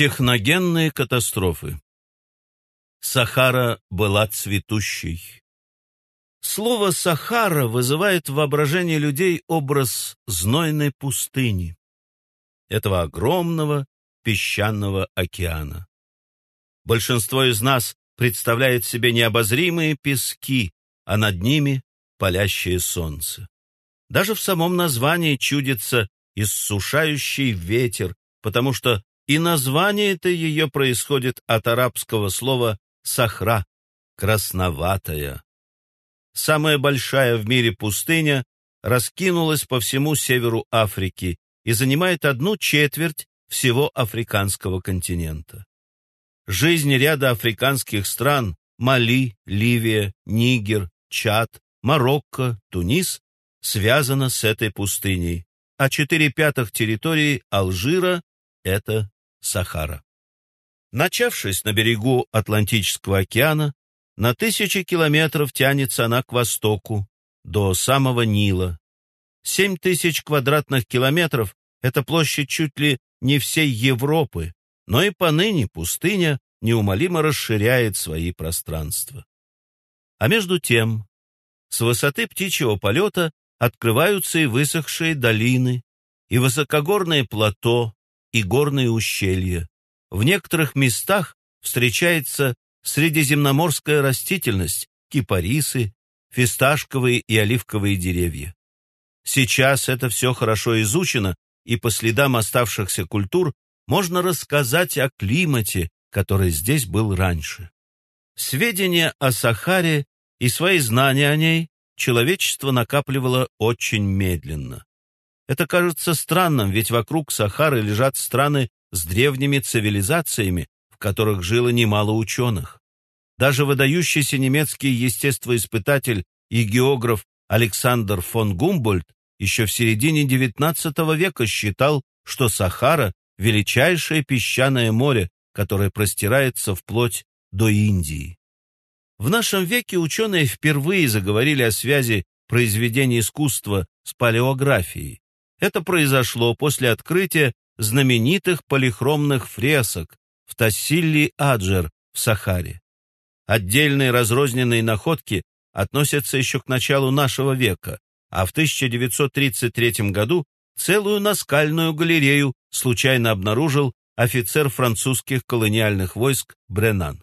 Техногенные катастрофы Сахара была цветущей. Слово «Сахара» вызывает в воображении людей образ знойной пустыни, этого огромного песчаного океана. Большинство из нас представляет себе необозримые пески, а над ними палящее солнце. Даже в самом названии чудится иссушающий ветер, потому что и название-то ее происходит от арабского слова «сахра» — красноватая. Самая большая в мире пустыня раскинулась по всему северу Африки и занимает одну четверть всего африканского континента. Жизнь ряда африканских стран – Мали, Ливия, Нигер, Чад, Марокко, Тунис – связана с этой пустыней, а четыре пятых территории Алжира – это Сахара. Начавшись на берегу Атлантического океана, на тысячи километров тянется она к востоку, до самого Нила. Семь тысяч квадратных километров – это площадь чуть ли не всей Европы, но и поныне пустыня неумолимо расширяет свои пространства. А между тем, с высоты птичьего полета открываются и высохшие долины, и высокогорные плато, и горные ущелья. В некоторых местах встречается средиземноморская растительность, кипарисы, фисташковые и оливковые деревья. Сейчас это все хорошо изучено, и по следам оставшихся культур можно рассказать о климате, который здесь был раньше. Сведения о Сахаре и свои знания о ней человечество накапливало очень медленно. Это кажется странным, ведь вокруг Сахары лежат страны с древними цивилизациями, в которых жило немало ученых. Даже выдающийся немецкий естествоиспытатель и географ Александр фон Гумбольдт еще в середине XIX века считал, что Сахара – величайшее песчаное море, которое простирается вплоть до Индии. В нашем веке ученые впервые заговорили о связи произведения искусства с палеографией. Это произошло после открытия знаменитых полихромных фресок в Тассилли-Аджер в Сахаре. Отдельные разрозненные находки относятся еще к началу нашего века, а в 1933 году целую наскальную галерею случайно обнаружил офицер французских колониальных войск Бренан.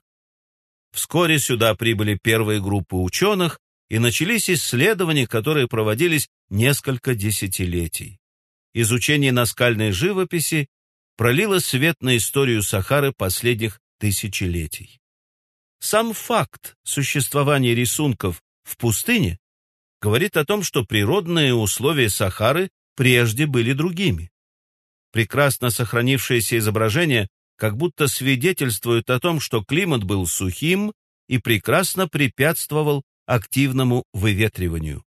Вскоре сюда прибыли первые группы ученых, и начались исследования, которые проводились несколько десятилетий. Изучение наскальной живописи пролило свет на историю Сахары последних тысячелетий. Сам факт существования рисунков в пустыне говорит о том, что природные условия Сахары прежде были другими. Прекрасно сохранившиеся изображения как будто свидетельствуют о том, что климат был сухим и прекрасно препятствовал активному выветриванию.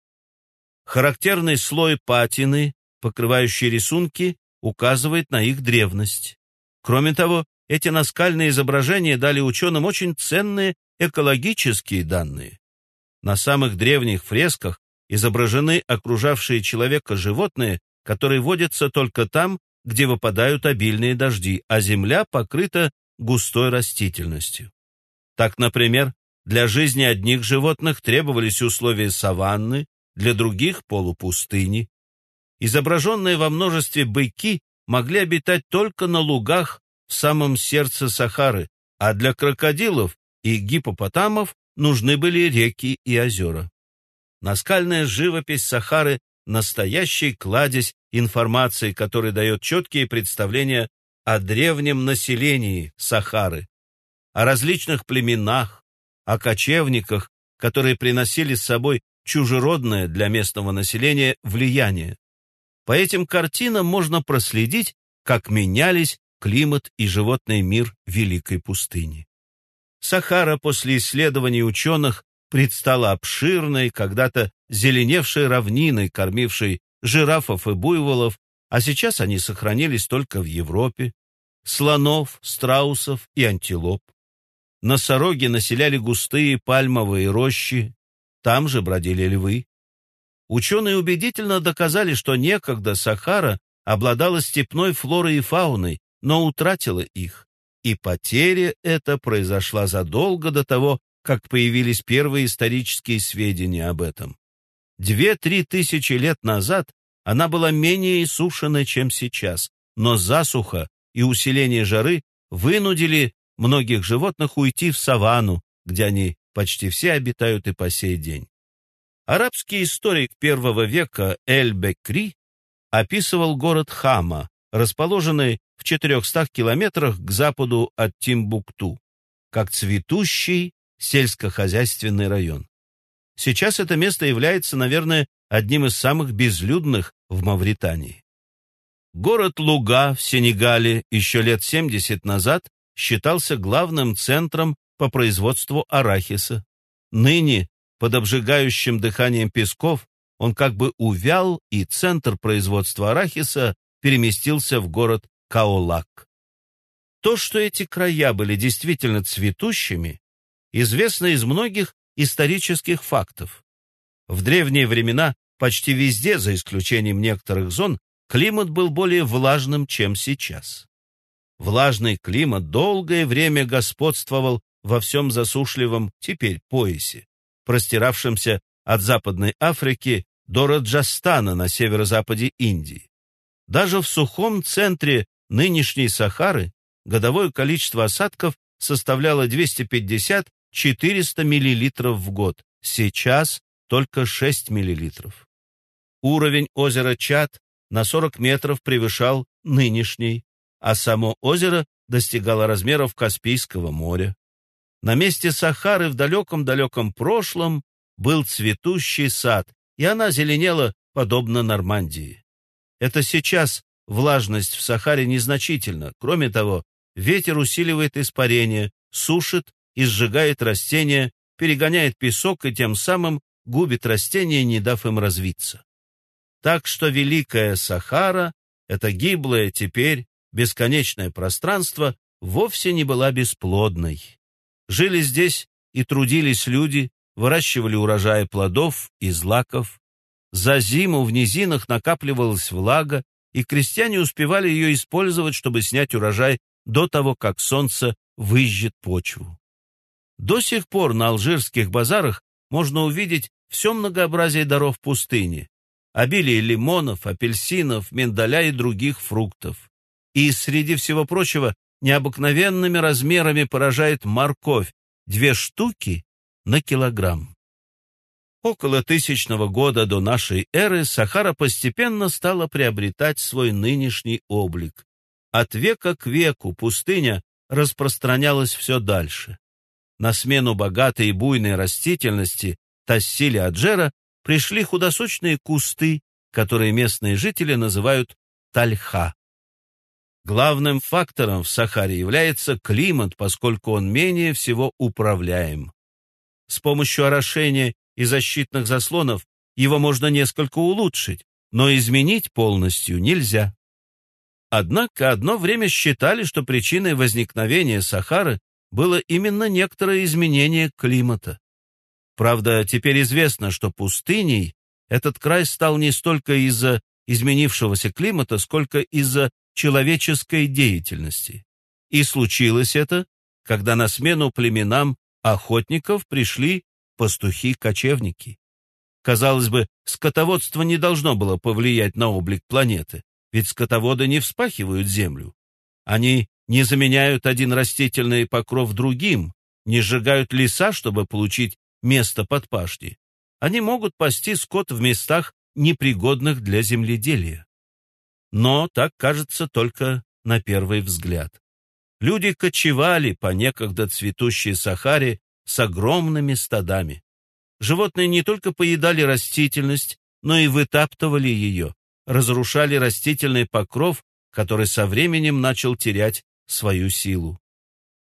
Характерный слой патины, покрывающий рисунки, указывает на их древность. Кроме того, эти наскальные изображения дали ученым очень ценные экологические данные. На самых древних фресках изображены окружавшие человека животные, которые водятся только там, где выпадают обильные дожди, а земля покрыта густой растительностью. Так, например, для жизни одних животных требовались условия саванны, для других – полупустыни. Изображенные во множестве быки могли обитать только на лугах в самом сердце Сахары, а для крокодилов и гипопотамов нужны были реки и озера. Наскальная живопись Сахары – настоящий кладезь информации, который дает четкие представления о древнем населении Сахары, о различных племенах, о кочевниках, которые приносили с собой чужеродное для местного населения влияние. По этим картинам можно проследить, как менялись климат и животный мир Великой пустыни. Сахара после исследований ученых предстала обширной, когда-то зеленевшей равниной, кормившей жирафов и буйволов, а сейчас они сохранились только в Европе, слонов, страусов и антилоп. Носороги населяли густые пальмовые рощи, там же бродили львы. Ученые убедительно доказали, что некогда Сахара обладала степной флорой и фауной, но утратила их. И потеря эта произошла задолго до того, как появились первые исторические сведения об этом. Две-три тысячи лет назад она была менее иссушена, чем сейчас, но засуха и усиление жары вынудили многих животных уйти в саванну, где они почти все обитают и по сей день. Арабский историк первого века Эль-Бекри описывал город Хама, расположенный в 400 километрах к западу от Тимбукту, как цветущий сельскохозяйственный район. Сейчас это место является, наверное, одним из самых безлюдных в Мавритании. Город Луга в Сенегале еще лет 70 назад считался главным центром по производству арахиса. Ныне под обжигающим дыханием песков он как бы увял, и центр производства арахиса переместился в город Каолак. То, что эти края были действительно цветущими, известно из многих исторических фактов. В древние времена почти везде, за исключением некоторых зон, климат был более влажным, чем сейчас. Влажный климат долгое время господствовал во всем засушливом теперь поясе простиравшемся от Западной Африки до Раджастана на северо-западе Индии. Даже в сухом центре нынешней Сахары годовое количество осадков составляло 250-400 мл в год, сейчас только 6 мл. Уровень озера Чад на 40 метров превышал нынешний, а само озеро достигало размеров Каспийского моря. На месте Сахары в далеком-далеком прошлом был цветущий сад, и она зеленела подобно Нормандии. Это сейчас влажность в Сахаре незначительна. Кроме того, ветер усиливает испарение, сушит и сжигает растения, перегоняет песок и тем самым губит растения, не дав им развиться. Так что Великая Сахара, это гиблое теперь бесконечное пространство, вовсе не была бесплодной. Жили здесь и трудились люди, выращивали урожаи плодов и злаков. За зиму в низинах накапливалась влага, и крестьяне успевали ее использовать, чтобы снять урожай до того, как солнце выжжет почву. До сих пор на алжирских базарах можно увидеть все многообразие даров пустыни, обилие лимонов, апельсинов, миндаля и других фруктов. И среди всего прочего необыкновенными размерами поражает морковь, две штуки на килограмм. Около тысячного года до нашей эры Сахара постепенно стала приобретать свой нынешний облик. От века к веку пустыня распространялась все дальше. На смену богатой и буйной растительности Тассили Аджера пришли худосочные кусты, которые местные жители называют тальха. Главным фактором в Сахаре является климат, поскольку он менее всего управляем. С помощью орошения и защитных заслонов его можно несколько улучшить, но изменить полностью нельзя. Однако одно время считали, что причиной возникновения Сахары было именно некоторое изменение климата. Правда, теперь известно, что пустыней этот край стал не столько из-за изменившегося климата, сколько из-за человеческой деятельности. И случилось это, когда на смену племенам охотников пришли пастухи-кочевники. Казалось бы, скотоводство не должно было повлиять на облик планеты, ведь скотоводы не вспахивают землю. Они не заменяют один растительный покров другим, не сжигают леса, чтобы получить место под пашни. Они могут пасти скот в местах, непригодных для земледелия. Но так кажется только на первый взгляд. Люди кочевали по некогда цветущей Сахаре с огромными стадами. Животные не только поедали растительность, но и вытаптывали ее, разрушали растительный покров, который со временем начал терять свою силу.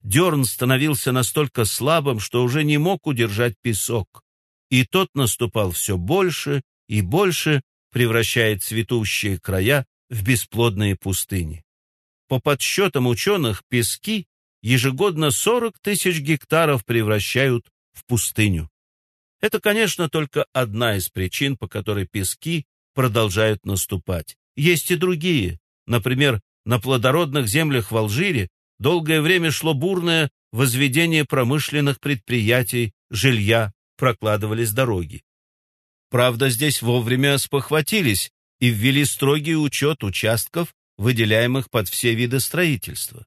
Дерн становился настолько слабым, что уже не мог удержать песок, и тот наступал все больше и больше, превращая цветущие края в бесплодные пустыни. По подсчетам ученых, пески ежегодно 40 тысяч гектаров превращают в пустыню. Это, конечно, только одна из причин, по которой пески продолжают наступать. Есть и другие. Например, на плодородных землях в Алжире долгое время шло бурное возведение промышленных предприятий, жилья, прокладывались дороги. Правда, здесь вовремя спохватились и ввели строгий учет участков, выделяемых под все виды строительства.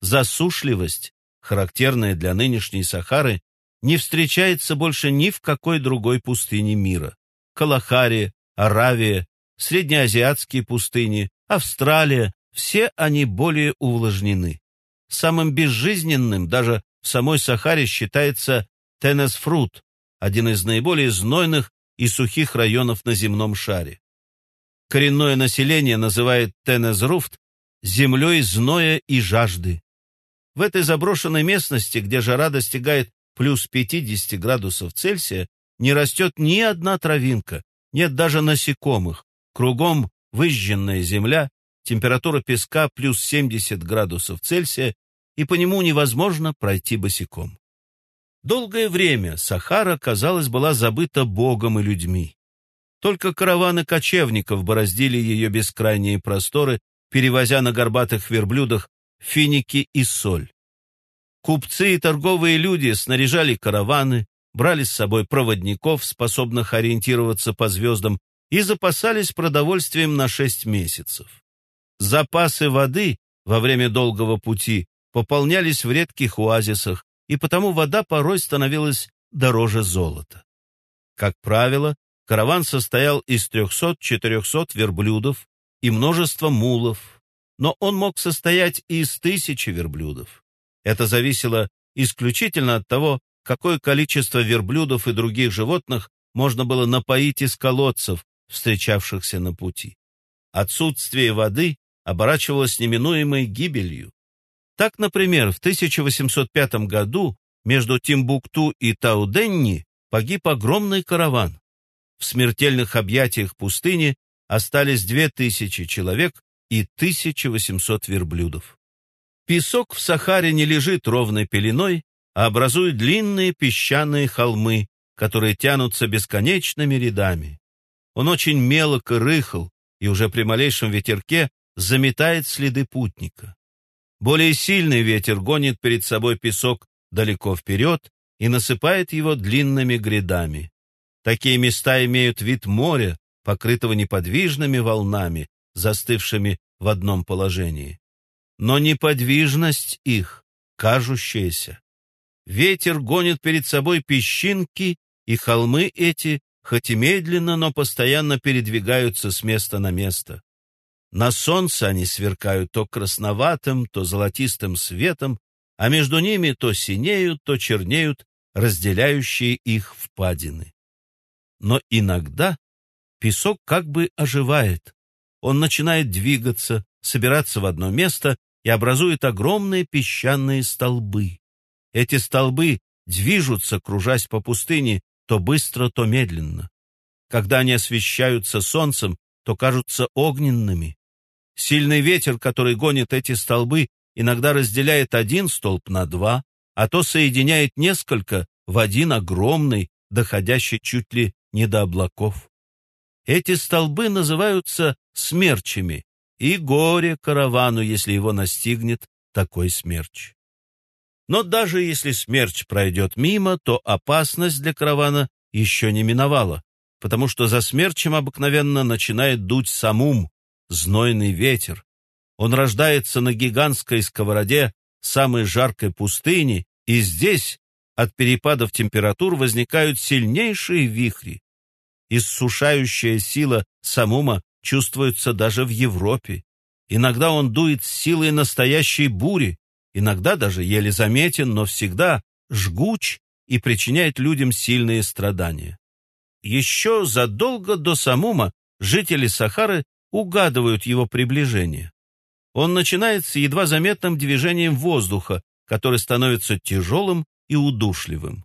Засушливость, характерная для нынешней Сахары, не встречается больше ни в какой другой пустыне мира. Калахария, Аравия, среднеазиатские пустыни, Австралия – все они более увлажнены. Самым безжизненным даже в самой Сахаре считается Тенесфрут, один из наиболее знойных и сухих районов на земном шаре. Коренное население называет Тенезруфт землей зноя и жажды. В этой заброшенной местности, где жара достигает плюс 50 градусов Цельсия, не растет ни одна травинка, нет даже насекомых. Кругом выжженная земля, температура песка плюс 70 градусов Цельсия, и по нему невозможно пройти босиком. Долгое время Сахара, казалось, была забыта Богом и людьми. Только караваны кочевников бороздили ее бескрайние просторы, перевозя на горбатых верблюдах финики и соль. Купцы и торговые люди снаряжали караваны, брали с собой проводников, способных ориентироваться по звездам, и запасались продовольствием на шесть месяцев. Запасы воды во время долгого пути пополнялись в редких оазисах, и потому вода порой становилась дороже золота. Как правило, караван состоял из 300-400 верблюдов и множества мулов, но он мог состоять и из тысячи верблюдов. Это зависело исключительно от того, какое количество верблюдов и других животных можно было напоить из колодцев, встречавшихся на пути. Отсутствие воды оборачивалось неминуемой гибелью. Так, например, в 1805 году между Тимбукту и Тауденни погиб огромный караван. В смертельных объятиях пустыни остались 2000 человек и 1800 верблюдов. Песок в Сахаре не лежит ровной пеленой, а образует длинные песчаные холмы, которые тянутся бесконечными рядами. Он очень мелок и рыхл, и уже при малейшем ветерке заметает следы путника. Более сильный ветер гонит перед собой песок далеко вперед и насыпает его длинными грядами. Такие места имеют вид моря, покрытого неподвижными волнами, застывшими в одном положении. Но неподвижность их, кажущаяся. Ветер гонит перед собой песчинки, и холмы эти, хоть и медленно, но постоянно передвигаются с места на место. На солнце они сверкают то красноватым, то золотистым светом, а между ними то синеют, то чернеют разделяющие их впадины. Но иногда песок как бы оживает. Он начинает двигаться, собираться в одно место и образует огромные песчаные столбы. Эти столбы движутся, кружась по пустыне, то быстро, то медленно. Когда они освещаются солнцем, то кажутся огненными. Сильный ветер, который гонит эти столбы, иногда разделяет один столб на два, а то соединяет несколько в один огромный, доходящий чуть ли не до облаков. Эти столбы называются смерчами, и горе каравану, если его настигнет такой смерч. Но даже если смерч пройдет мимо, то опасность для каравана еще не миновала, потому что за смерчем обыкновенно начинает дуть самум, знойный ветер. Он рождается на гигантской сковороде самой жаркой пустыни, и здесь от перепадов температур возникают сильнейшие вихри. Иссушающая сила самума чувствуется даже в Европе. Иногда он дует с силой настоящей бури, иногда даже еле заметен, но всегда жгуч и причиняет людям сильные страдания. Еще задолго до Самума жители Сахары угадывают его приближение. Он начинается едва заметным движением воздуха, который становится тяжелым и удушливым.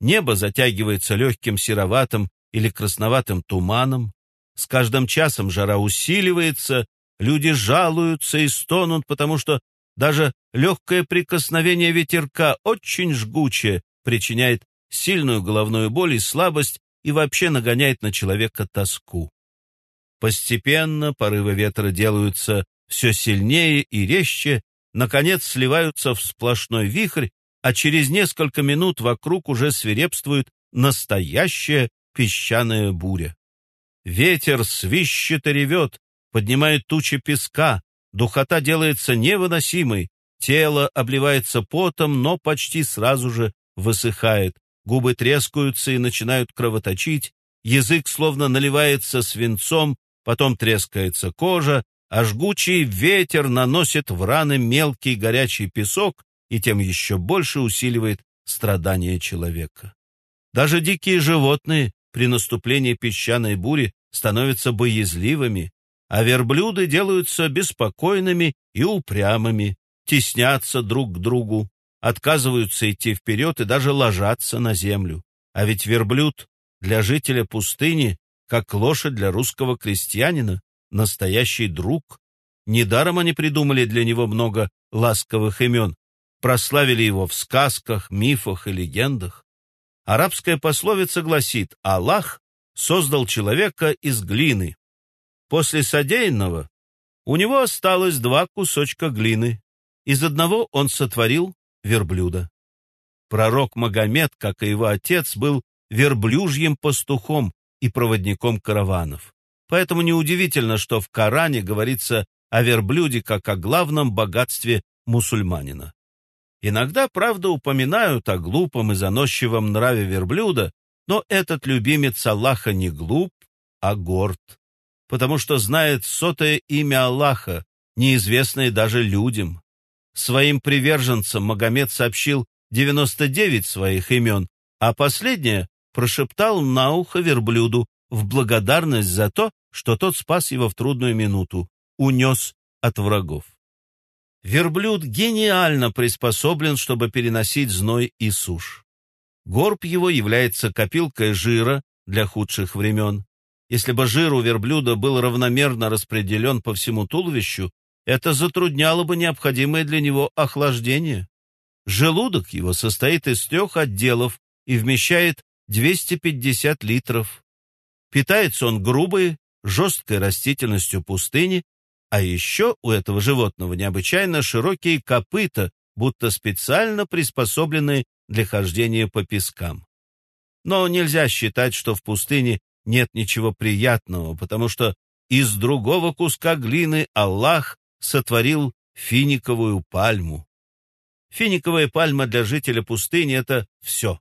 Небо затягивается легким сероватым или красноватым туманом. С каждым часом жара усиливается, люди жалуются и стонут, потому что даже легкое прикосновение ветерка, очень жгучее, причиняет сильную головную боль и слабость и вообще нагоняет на человека тоску. Постепенно порывы ветра делаются все сильнее и резче, наконец сливаются в сплошной вихрь, а через несколько минут вокруг уже свирепствует настоящая песчаная буря. Ветер свищет и ревет, поднимает тучи песка, духота делается невыносимой, тело обливается потом, но почти сразу же высыхает, губы трескаются и начинают кровоточить, язык словно наливается свинцом, потом трескается кожа, а жгучий ветер наносит в раны мелкий горячий песок и тем еще больше усиливает страдания человека. Даже дикие животные при наступлении песчаной бури становятся боязливыми, а верблюды делаются беспокойными и упрямыми, теснятся друг к другу, отказываются идти вперед и даже ложатся на землю. А ведь верблюд для жителя пустыни, как лошадь для русского крестьянина, настоящий друг. Недаром они придумали для него много ласковых имен, прославили его в сказках, мифах и легендах. Арабская пословица гласит «Аллах создал человека из глины». После содеянного у него осталось два кусочка глины. Из одного он сотворил верблюда. Пророк Магомед, как и его отец, был верблюжьим пастухом и проводником караванов. Поэтому неудивительно, что в Коране говорится о верблюде как о главном богатстве мусульманина. Иногда, правда, упоминают о глупом и заносчивом нраве верблюда, но этот любимец Аллаха не глуп, а горд, потому что знает сотое имя Аллаха, неизвестное даже людям. Своим приверженцам Магомед сообщил 99 своих имен, а последнее прошептал на ухо верблюду в благодарность за то, что тот спас его в трудную минуту, унес от врагов. Верблюд гениально приспособлен, чтобы переносить зной и сушь. Горб его является копилкой жира для худших времен. Если бы жир у верблюда был равномерно распределен по всему туловищу, это затрудняло бы необходимое для него охлаждение. Желудок его состоит из трех отделов и вмещает 250 литров. Питается он грубой, жесткой растительностью пустыни, а еще у этого животного необычайно широкие копыта, будто специально приспособленные для хождения по пескам. Но нельзя считать, что в пустыне нет ничего приятного, потому что из другого куска глины Аллах сотворил финиковую пальму. Финиковая пальма для жителя пустыни — это все.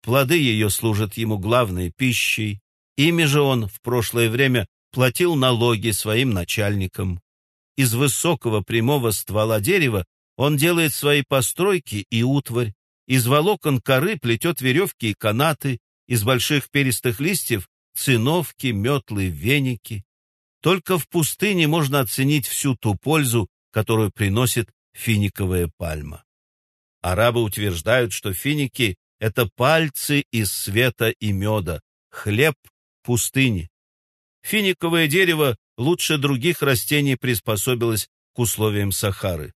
Плоды ее служат ему главной пищей. Ими же он в прошлое время платил налоги своим начальникам. Из высокого прямого ствола дерева он делает свои постройки и утварь. Из волокон коры плетет веревки и канаты, из больших перистых листьев — циновки, метлы, веники. Только в пустыне можно оценить всю ту пользу, которую приносит финиковая пальма. Арабы утверждают, что финики это пальцы из света и меда, хлеб пустыни. Финиковое дерево лучше других растений приспособилось к условиям Сахары.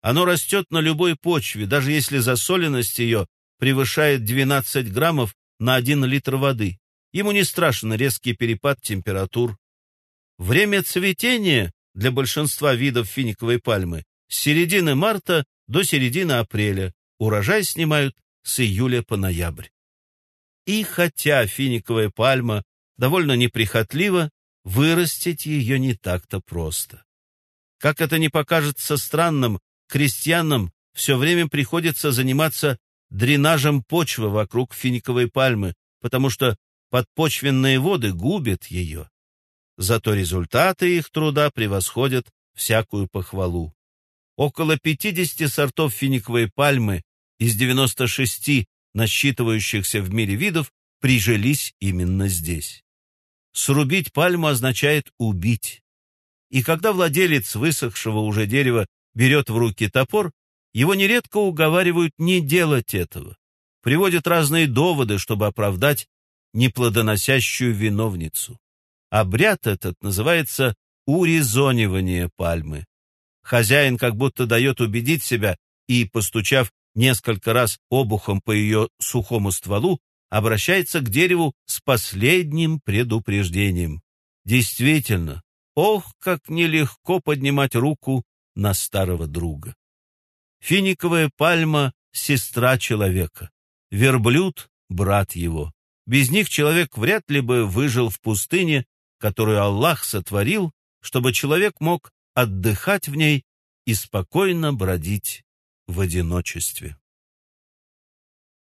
Оно растет на любой почве, даже если засоленность ее превышает 12 граммов на 1 литр воды. Ему не страшен резкий перепад температур. Время цветения для большинства видов финиковой пальмы с середины марта до середины апреля. Урожай снимают с июля по ноябрь. И хотя финиковая пальма довольно неприхотлива, вырастить ее не так-то просто. Как это не покажется странным, крестьянам все время приходится заниматься дренажем почвы вокруг финиковой пальмы, потому что подпочвенные воды губят ее. Зато результаты их труда превосходят всякую похвалу. Около 50 сортов финиковой пальмы из 96 насчитывающихся в мире видов прижились именно здесь. Срубить пальму означает убить. И когда владелец высохшего уже дерева берет в руки топор, его нередко уговаривают не делать этого. Приводят разные доводы, чтобы оправдать неплодоносящую виновницу. Обряд этот называется урезонивание пальмы. Хозяин как будто дает убедить себя и, постучав несколько раз обухом по ее сухому стволу, обращается к дереву с последним предупреждением. Действительно, ох, как нелегко поднимать руку на старого друга. Финиковая пальма — сестра человека. Верблюд — брат его. Без них человек вряд ли бы выжил в пустыне, которую Аллах сотворил, чтобы человек мог отдыхать в ней и спокойно бродить в одиночестве.